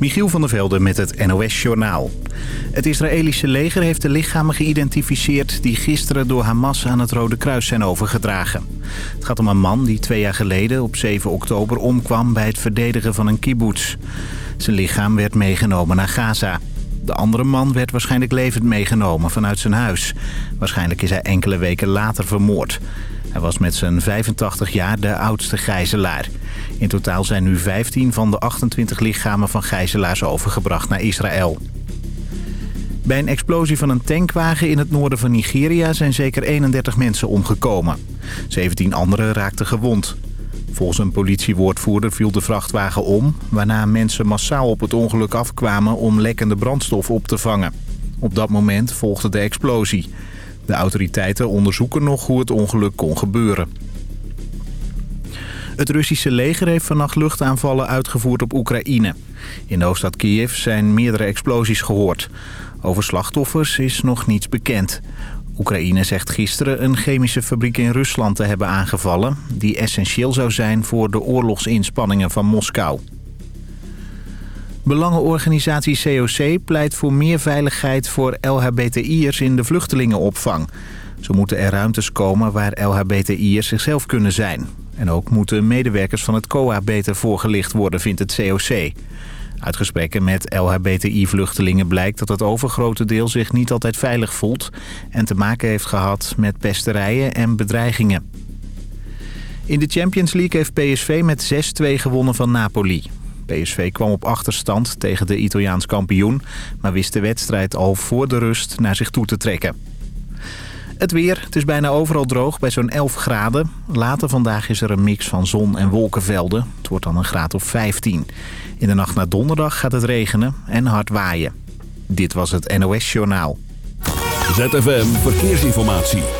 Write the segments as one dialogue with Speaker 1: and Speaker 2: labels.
Speaker 1: Michiel van der Velde met het NOS-journaal. Het Israëlische leger heeft de lichamen geïdentificeerd... die gisteren door Hamas aan het Rode Kruis zijn overgedragen. Het gaat om een man die twee jaar geleden op 7 oktober omkwam... bij het verdedigen van een kibbutz. Zijn lichaam werd meegenomen naar Gaza. De andere man werd waarschijnlijk levend meegenomen vanuit zijn huis. Waarschijnlijk is hij enkele weken later vermoord. Hij was met zijn 85 jaar de oudste gijzelaar. In totaal zijn nu 15 van de 28 lichamen van gijzelaars overgebracht naar Israël. Bij een explosie van een tankwagen in het noorden van Nigeria zijn zeker 31 mensen omgekomen. 17 anderen raakten gewond. Volgens een politiewoordvoerder viel de vrachtwagen om... waarna mensen massaal op het ongeluk afkwamen om lekkende brandstof op te vangen. Op dat moment volgde de explosie. De autoriteiten onderzoeken nog hoe het ongeluk kon gebeuren. Het Russische leger heeft vannacht luchtaanvallen uitgevoerd op Oekraïne. In de hoofdstad Kiev zijn meerdere explosies gehoord. Over slachtoffers is nog niets bekend. Oekraïne zegt gisteren een chemische fabriek in Rusland te hebben aangevallen... die essentieel zou zijn voor de oorlogsinspanningen van Moskou. Belangenorganisatie COC pleit voor meer veiligheid voor LHBTI'ers in de vluchtelingenopvang. Zo moeten er ruimtes komen waar LHBTI'ers zichzelf kunnen zijn. En ook moeten medewerkers van het COA beter voorgelicht worden, vindt het COC. Uit gesprekken met LHBTI-vluchtelingen blijkt dat het overgrote deel zich niet altijd veilig voelt... en te maken heeft gehad met pesterijen en bedreigingen. In de Champions League heeft PSV met 6-2 gewonnen van Napoli. PSV kwam op achterstand tegen de Italiaans kampioen... maar wist de wedstrijd al voor de rust naar zich toe te trekken. Het weer. Het is bijna overal droog bij zo'n 11 graden. Later vandaag is er een mix van zon en wolkenvelden. Het wordt dan een graad of 15. In de nacht naar donderdag gaat het regenen en hard waaien. Dit was het NOS Journaal.
Speaker 2: ZFM Verkeersinformatie.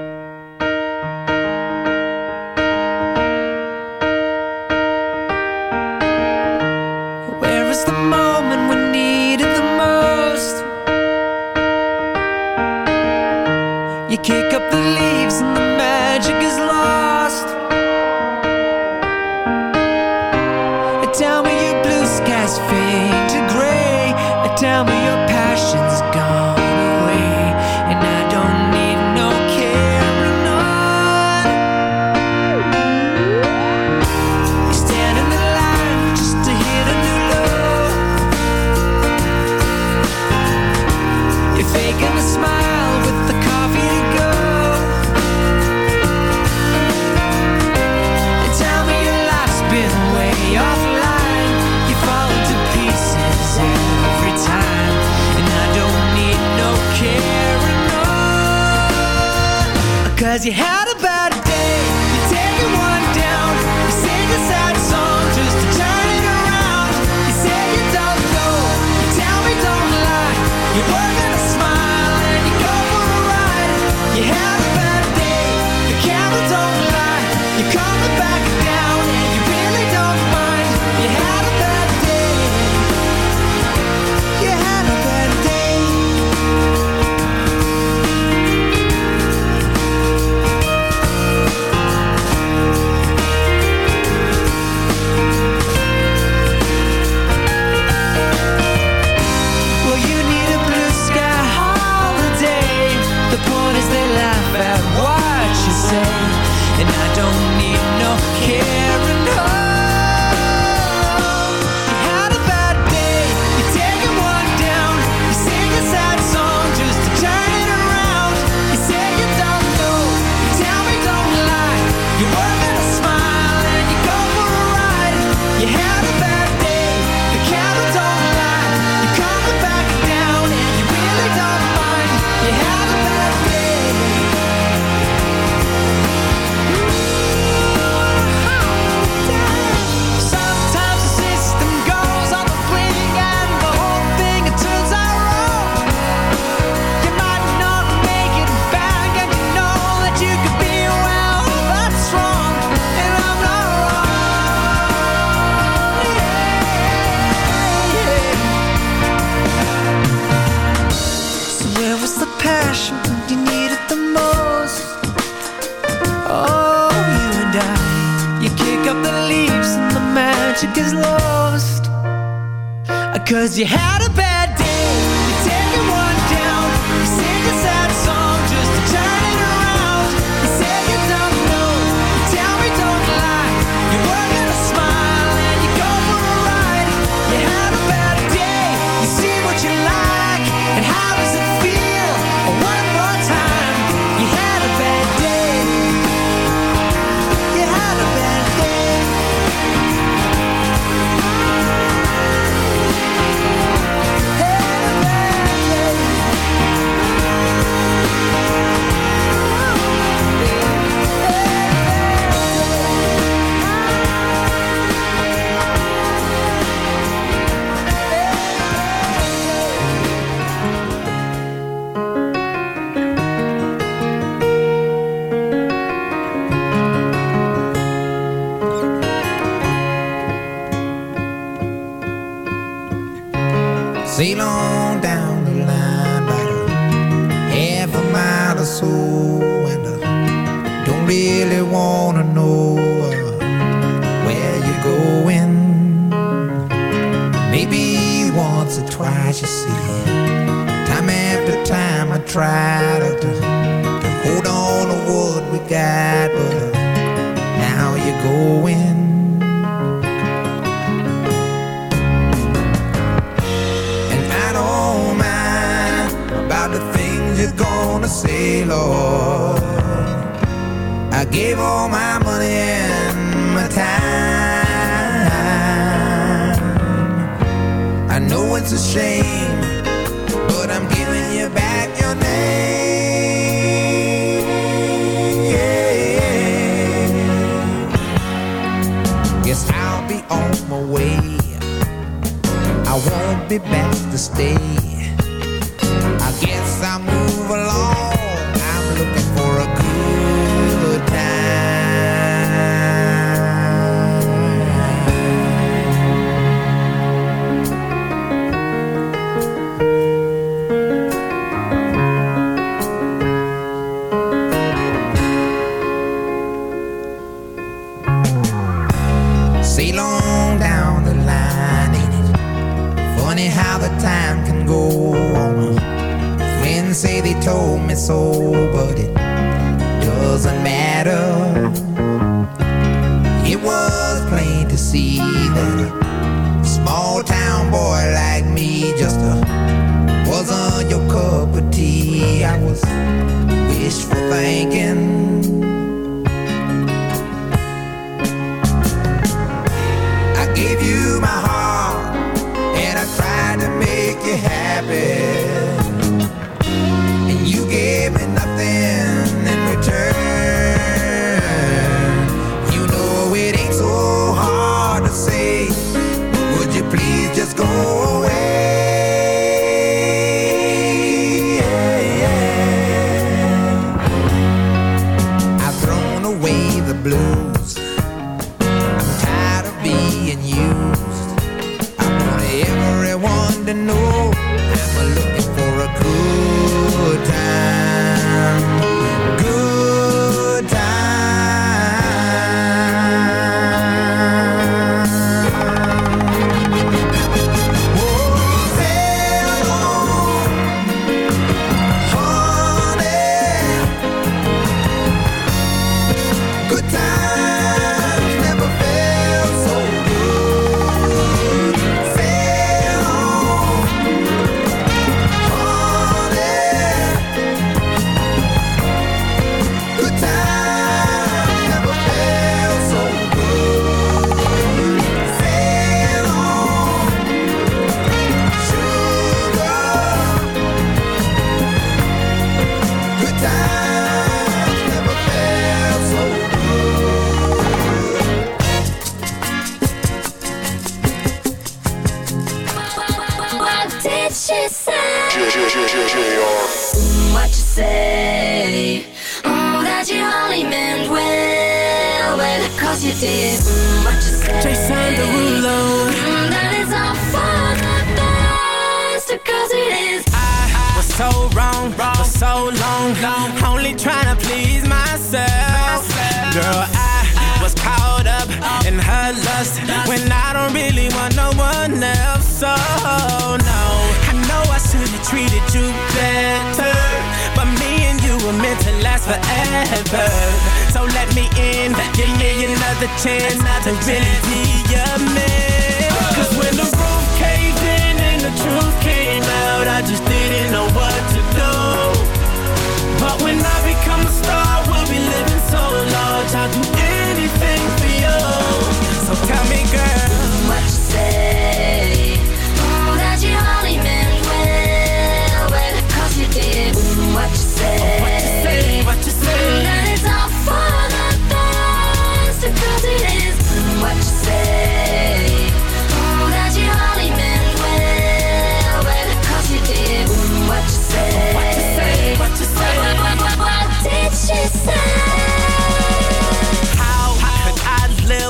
Speaker 3: Kick up the leaves you
Speaker 4: have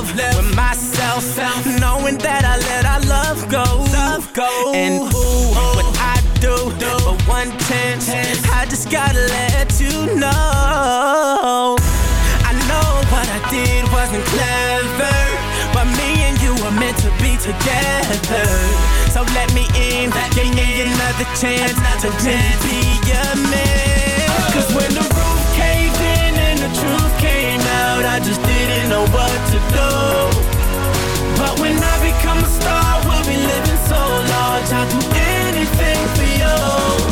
Speaker 4: love left with myself, knowing that I let our love go. Love go. And who ooh. what I do, do. but one chance, chance, I just gotta let you know. I know what I did wasn't clever, but me and you were meant to be together. So let me in, let give me, in. another chance another to chance. be your man. Oh. Cause when the roof caved in and the truth road, I just didn't know what to do. But when I become a star, we'll be living so large I'd do anything for you.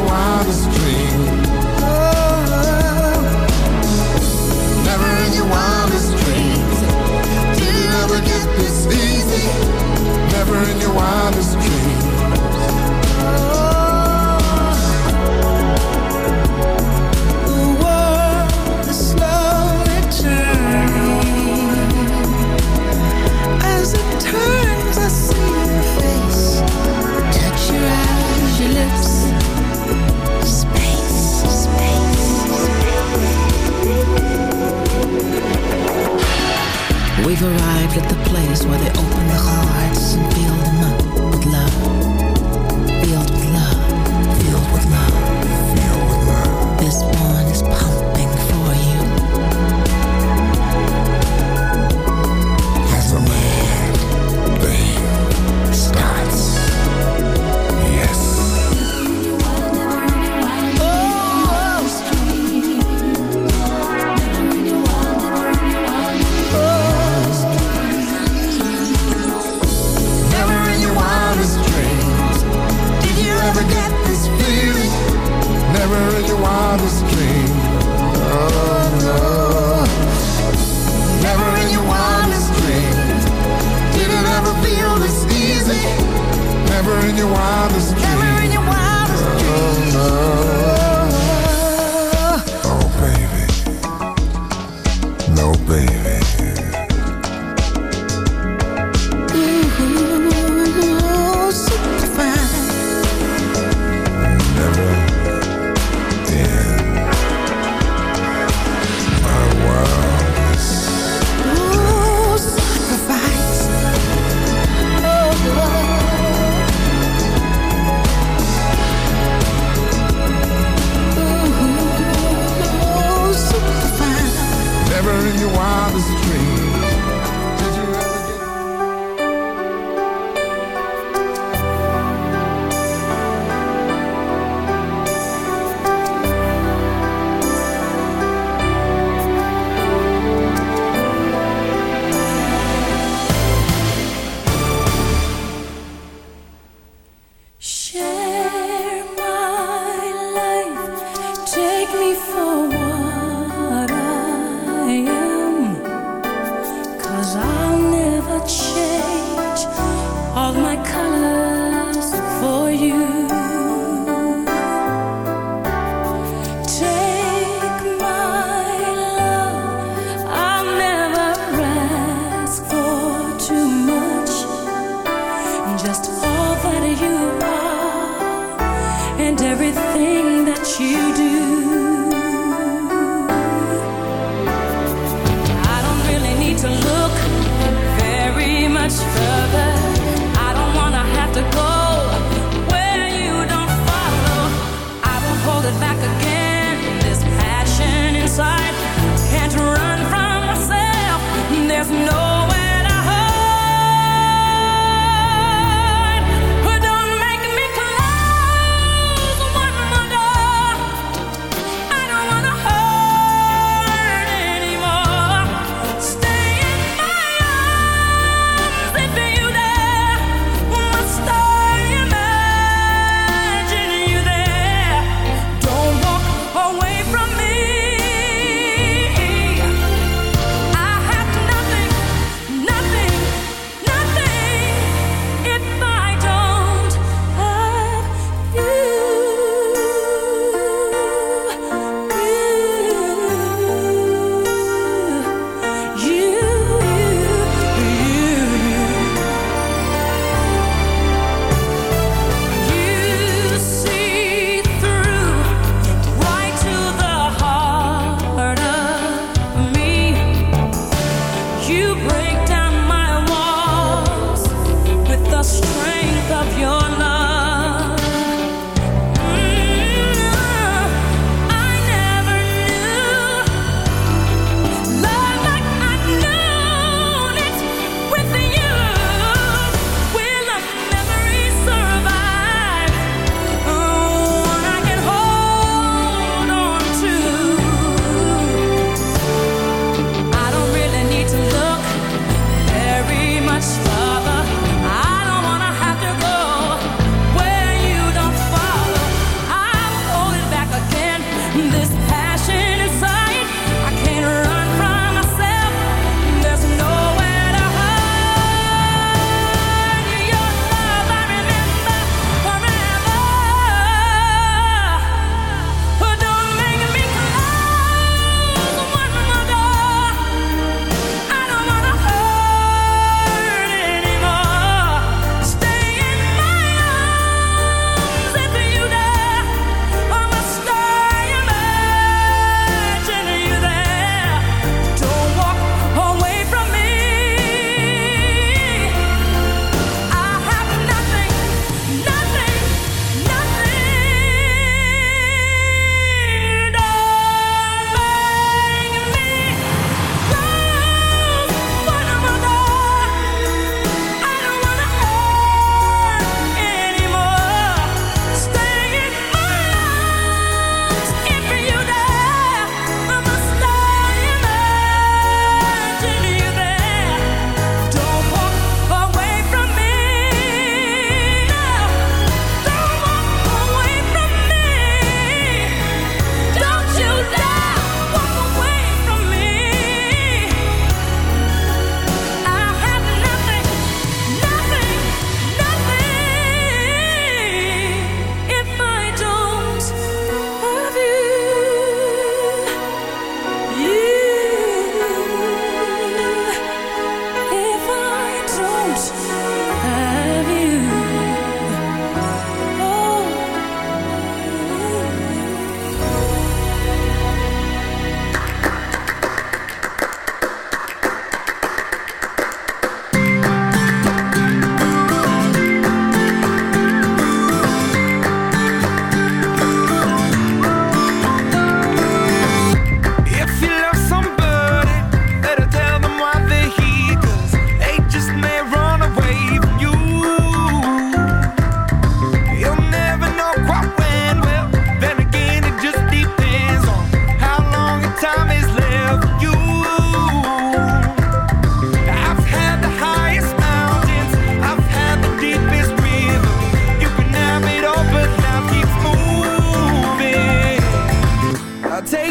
Speaker 5: Never in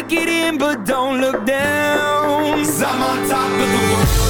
Speaker 6: take it
Speaker 7: in, but don't look down. Cause I'm on top of the world.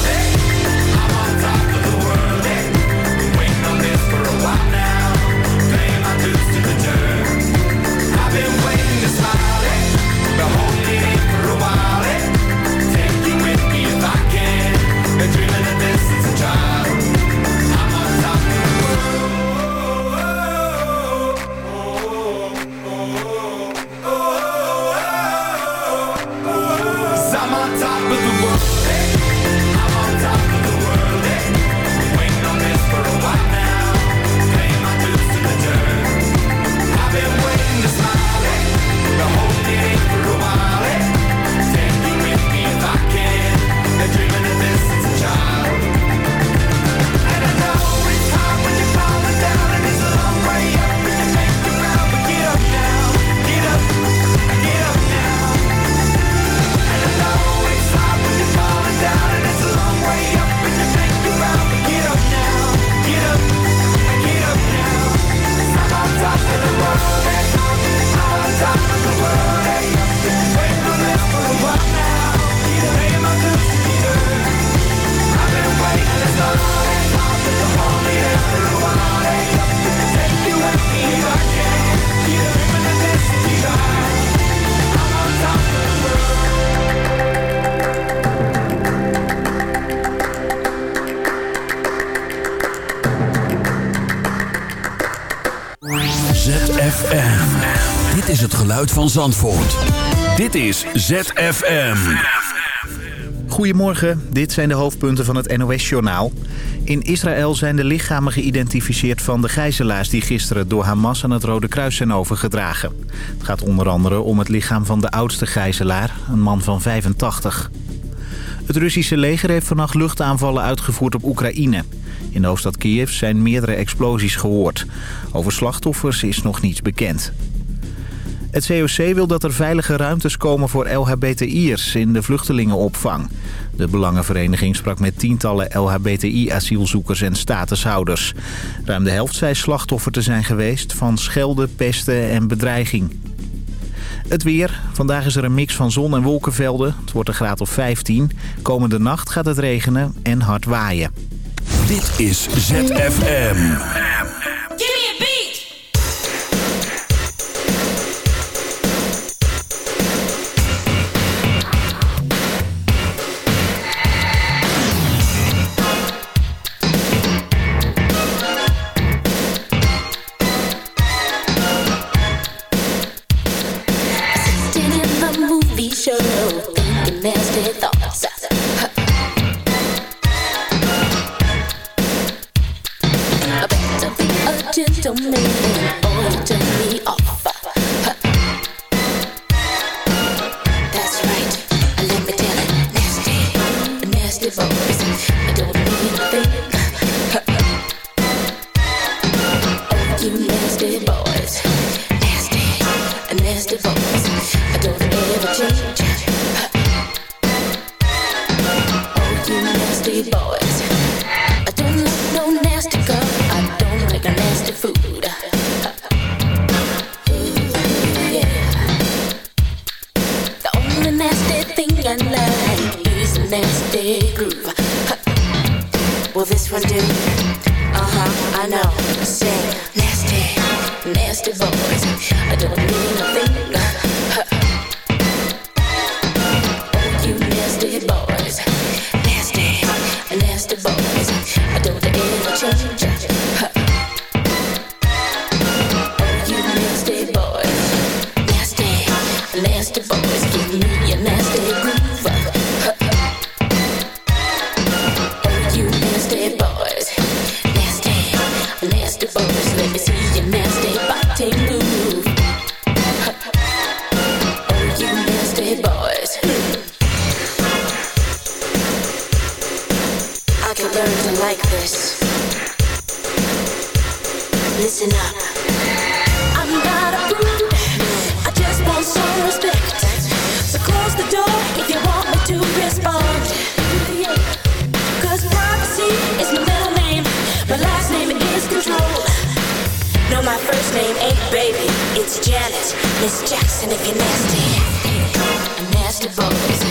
Speaker 7: but the
Speaker 8: van Zandvoort. Dit is ZFM.
Speaker 1: Goedemorgen, dit zijn de hoofdpunten van het NOS-journaal. In Israël zijn de lichamen geïdentificeerd van de gijzelaars... die gisteren door Hamas aan het Rode Kruis zijn overgedragen. Het gaat onder andere om het lichaam van de oudste gijzelaar, een man van 85. Het Russische leger heeft vannacht luchtaanvallen uitgevoerd op Oekraïne. In de hoofdstad Kiev zijn meerdere explosies gehoord. Over slachtoffers is nog niets bekend. Het COC wil dat er veilige ruimtes komen voor LHBTI'ers in de vluchtelingenopvang. De Belangenvereniging sprak met tientallen LHBTI-asielzoekers en statushouders. Ruim de helft zei slachtoffer te zijn geweest van schelden, pesten en bedreiging. Het weer. Vandaag is er een mix van zon en wolkenvelden. Het wordt een graad of 15. Komende nacht gaat het regenen en hard waaien.
Speaker 8: Dit is ZFM. Miss Jackson if you're nasty. Nasty boys.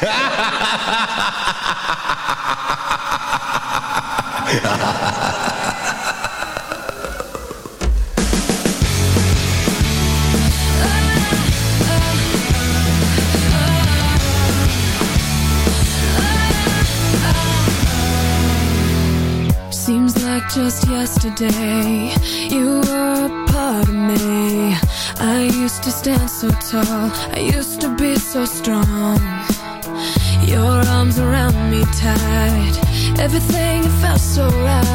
Speaker 5: Seems like just yesterday you were a part of me. I used to stand so tall I used to be so strong. Everything felt so right.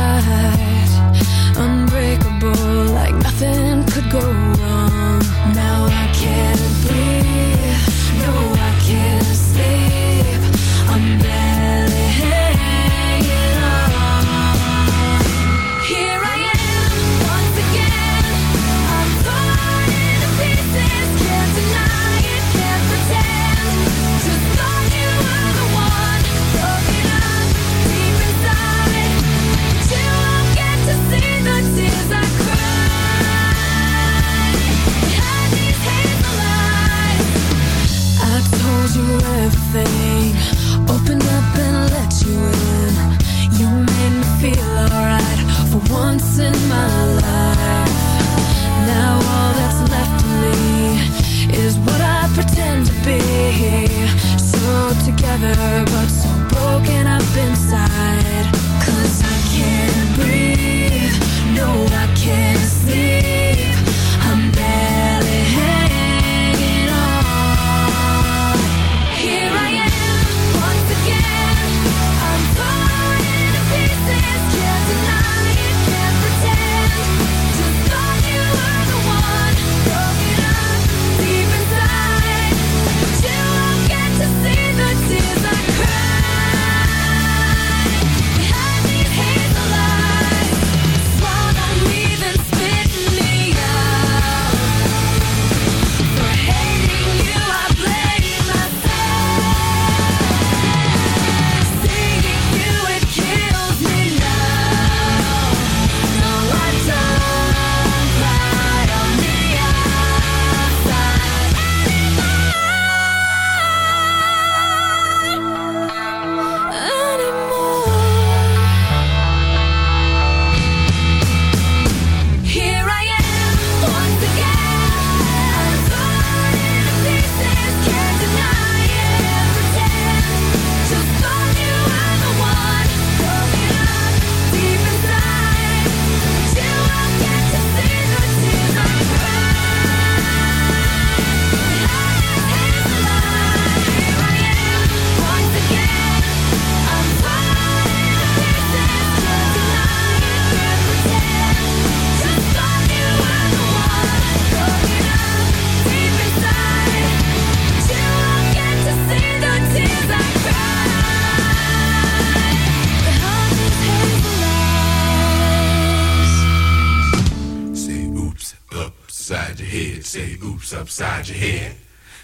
Speaker 9: upside your head.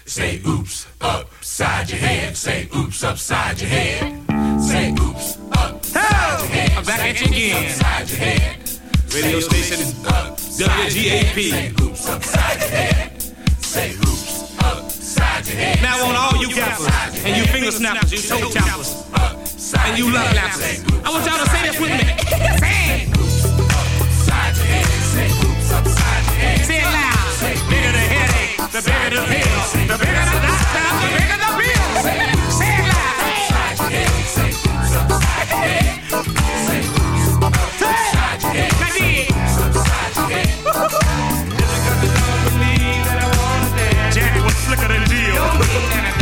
Speaker 9: Say oops upside your head. Say oops upside your head. Say oops upside Hello. your head.
Speaker 10: I'm back at Say oops
Speaker 9: Upside your head.
Speaker 10: Radio station is WGAP.
Speaker 9: Say oops upside your head. Say oops upside your head.
Speaker 10: Now on all you gappers and you finger snappers, you toe choppers, and you love lappers. I want y'all to say this with me. Say
Speaker 9: oops upside your head.
Speaker 10: Say it loud. the bigger the pill, the bigger the doctor, the bigger the bill. Say,
Speaker 9: say
Speaker 10: it loud. look at the
Speaker 11: than